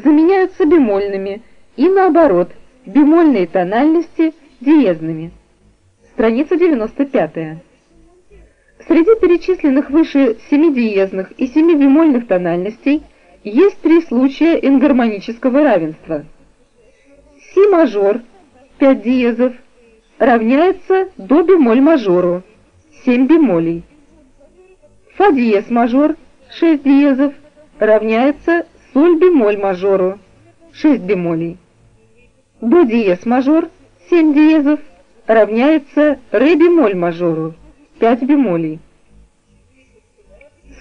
заменяются бемольными и наоборот, бемольные тональности диезными. Страница 95. Среди перечисленных выше семидиезных и семибемольных тональностей есть три случая ингармонического равенства. Си мажор 5 диезов равняется до бемоль мажору 7 бемолей. Фа диез мажор 6 диезов равняется соль бемоль мажору 6 бемолей. До диез мажор 7 диезов равняется ре бемоль мажору 5 бемолей.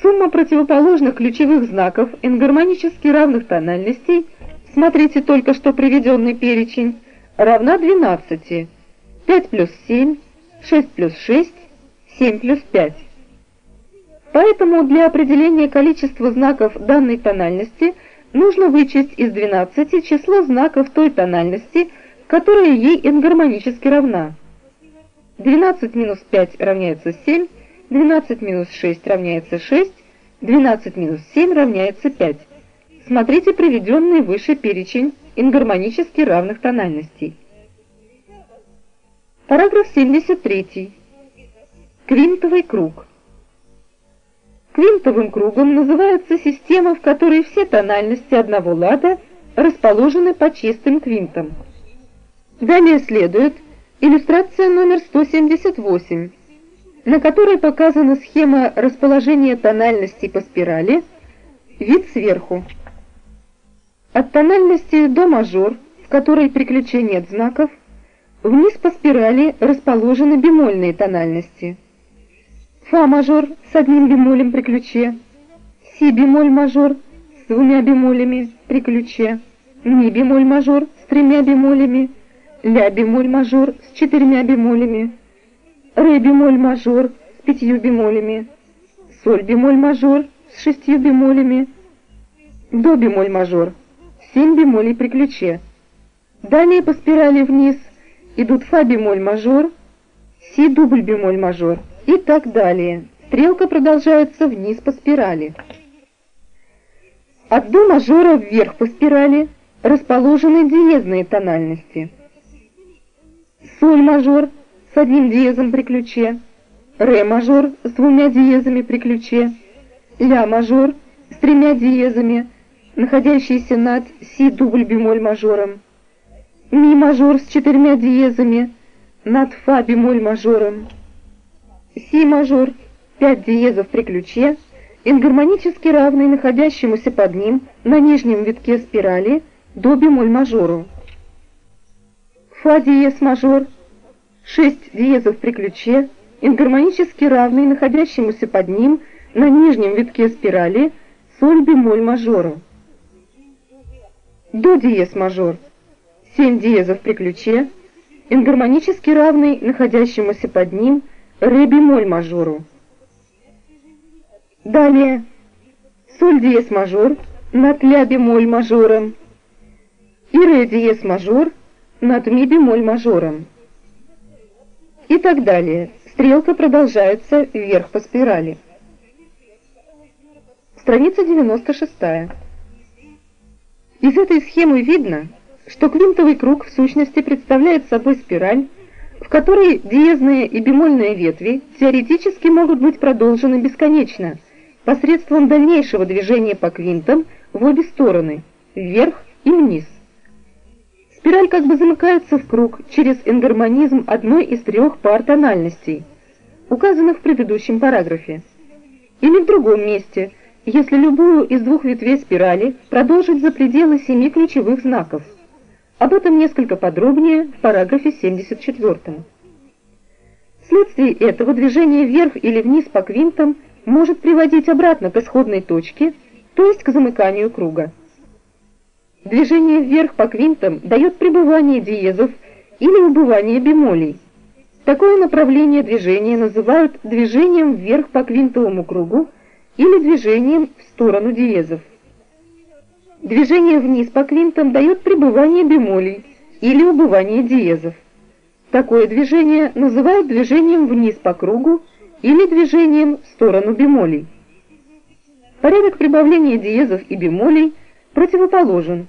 Сумма противоположных ключевых знаков энгармонически равных тональностей, смотрите только что приведенный перечень, равна 12. 5 плюс 7, 6 плюс 6, 7 плюс 5. Поэтому для определения количества знаков данной тональности нужно вычесть из 12 число знаков той тональности, которая ей энгармонически равна. 12 минус 5 равняется 7, 12 минус 6 равняется 6, 12 минус 7 равняется 5. Смотрите приведенный выше перечень ингармонически равных тональностей. Параграф 73. Квинтовый круг. Квинтовым кругом называется система, в которой все тональности одного лада расположены по чистым квинтам. Далее следует иллюстрация номер 178, на которой показана схема расположения тональностей по спирали, вид сверху. От тональности до мажор, в которой при ключе нет знаков, вниз по спирали расположены бемольные тональности. Фа мажор с одним бемолем при ключе, Си бемоль мажор с двумя бемолями при ключе, Ми бемоль мажор с тремя бемолями, Ля бемоль мажор с четырьмя бемолями, Ре бемоль мажор с пятью бемолями, Соль бемоль мажор с шестью бемолями, До бемоль мажор, семь бемолей при ключе. Далее по спирали вниз идут фа бемоль и так далее. Стрелка продолжается вниз по спирали. От до мажора вверх по спирали расположены диезные тональности. Соль мажор с одним диезом при ключе, ре мажор с двумя диезами при ключе, ля мажор с тремя диезами, находящийся над си дубль бемоль мажором, ми мажор с четырьмя диезами над фа бемоль мажором, си мажор, 5 диезов при ключе, ингармонически равный находящемуся под ним на нижнем витке спирали до бемоль мажору. Фа диез мажор, 6 диезов при ключе, ингармонически равный находящемуся под ним на нижнем витке спирали соль бемоль мажору. До диез мажор, 7 диезов при ключе, ингармонически равный находящемуся под ним ре бемоль мажору. Далее соль диез мажор над ля бемоль мажором и ре диез мажор над ми бемоль мажором. И так далее. Стрелка продолжается вверх по спирали. Страница 96. Из этой схемы видно, что квинтовый круг в сущности представляет собой спираль, в которой диезные и бемольные ветви теоретически могут быть продолжены бесконечно посредством дальнейшего движения по квинтам в обе стороны, вверх и вниз. Спираль как бы замыкается в круг через энгармонизм одной из трех пар тональностей, указанных в предыдущем параграфе. Или в другом месте, если любую из двух ветвей спирали продолжить за пределы семи ключевых знаков – об этом несколько подробнее в параграфе 74. Вследствие этого движение вверх или вниз по квинтам может приводить обратно к исходной точке, то есть к замыканию круга. Движение вверх по квинтам дает пребывание диезов или убывание бемолей. Такое направление движения называют движением вверх по квинтовому кругу или движением в сторону диезов. Движение вниз по квинтам дает пребывание бемолей или убывание диезов. Такое движение называют движением вниз по кругу или движением в сторону бемолей. Порядок прибавления диезов и бемолей противоположен